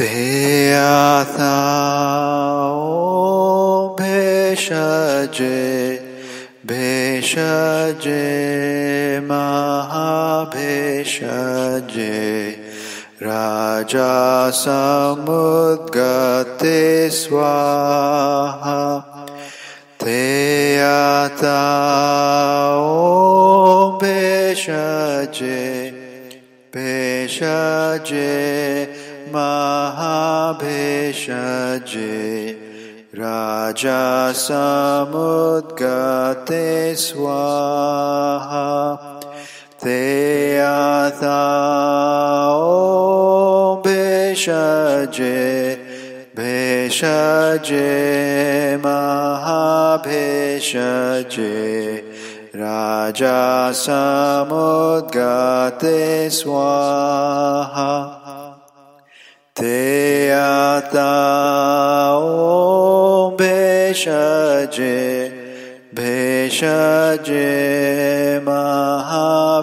ध्याताओ भेषजे भेषजे महाभेषजे राजा समुद्गते स्वाहा। तेयताओ भेषजे भेषजे Shaje Raja Samudgate Swaha. Te Atha Om Beshaje Beshaje Mahabeshaje Raja Samudgate Swaha. ॐ भेषजे भेषजे महाभेषजे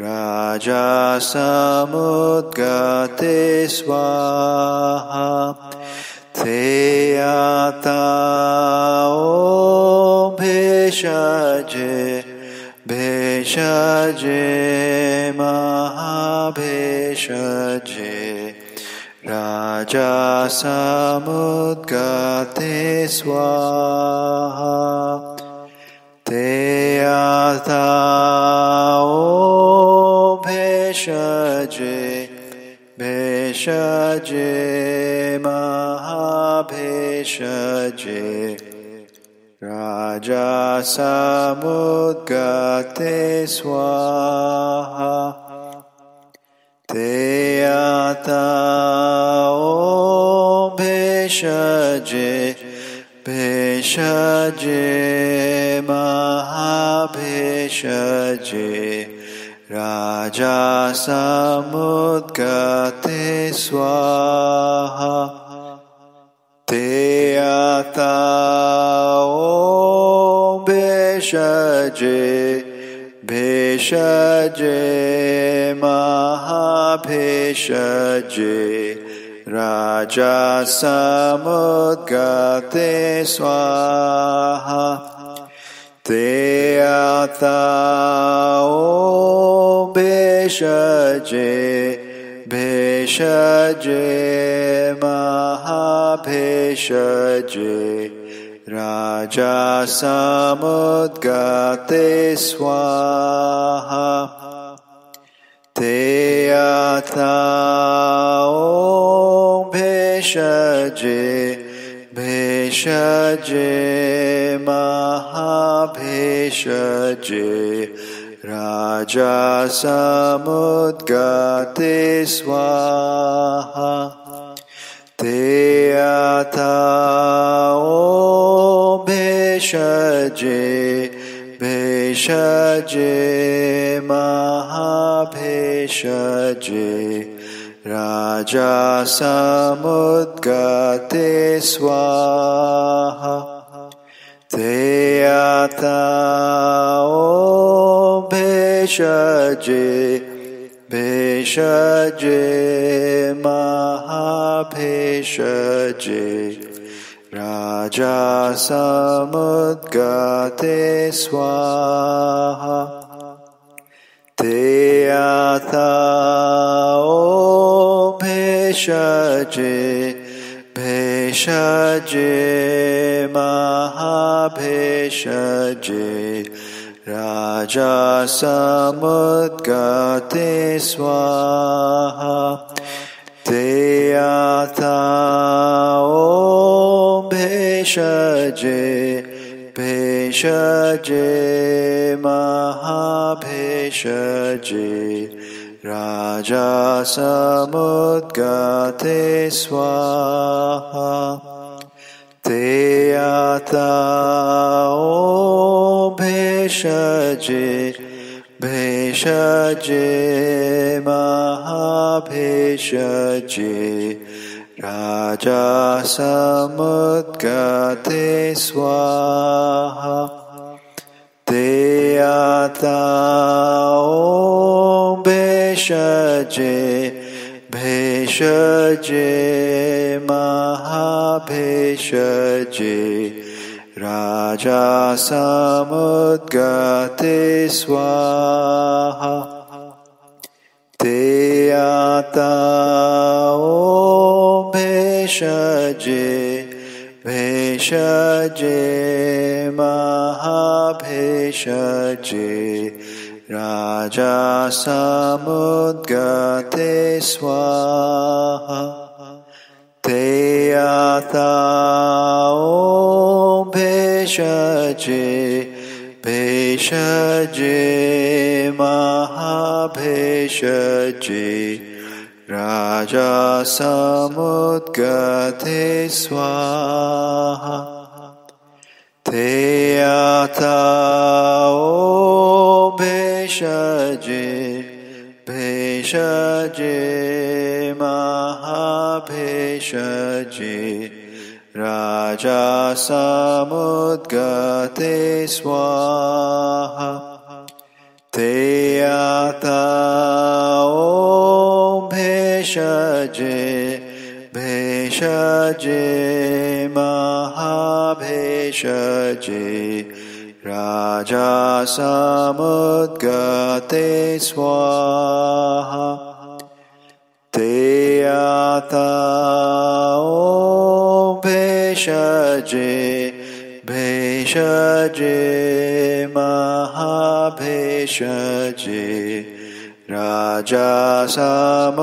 राजा समुद्गते स्वाहा आता ॐ भेषजे भेषजे महाभेषजे राजा समुद्गते स्वाहा। ते आता भेषजे भेषजे महाभेषजे। राजा समुद्गते स्वाहा ते आता ॐ भेषजे भेषजे महाभेषजे राजा समुद्गते स्वाहा ते आता ॐ भेषजे भेषजे महाभेषजे राजा समुद्गते स्वाहा। ते ॐ भेषजे भेषजे महाभेषजे राजा समुद्गते स्वाहा। ते ॐ भेषजे भेषजे महाभेषजे। राजा समुद्गते स्वाहा ते भेषजे भेषजे महाभेषजे। राजा समुद्गते स्वाहा। ते आता ॐ भेषजे भेषजे महाभेषजे राजा समुद्गते स्वाहा ते आता ॐ भेषजे भेषजे महाभेषजे राजा समुद्गते स्वाहा ते ॐ भेषजे भेषजे महाभेषजे। राजा समुद्गते स्वाहा ते ॐ भेषजे भेषजे महाभेषजे राजा समुद्गते स्वाहा। ते आता ॐ भेषजे भेषजे महाभेषजे राजा समुद्गते स्वाहा। ते आता ॐ भेषजे भेषजे महाभेषजे। राजा समुद्गते स्वाहा। ते आता भेषजे भेषजे महाभेषजे राजा समुद्गते स्वाहा। ते आता भेषजे भेषजे महाभेषजे समुद्गते स्वाहा। ते आता ॐ भेषजे भेषजे महाभेषजे। राजा समुद्गते स्वाहा भेषजे भेषजे महाभेषजे राजा सम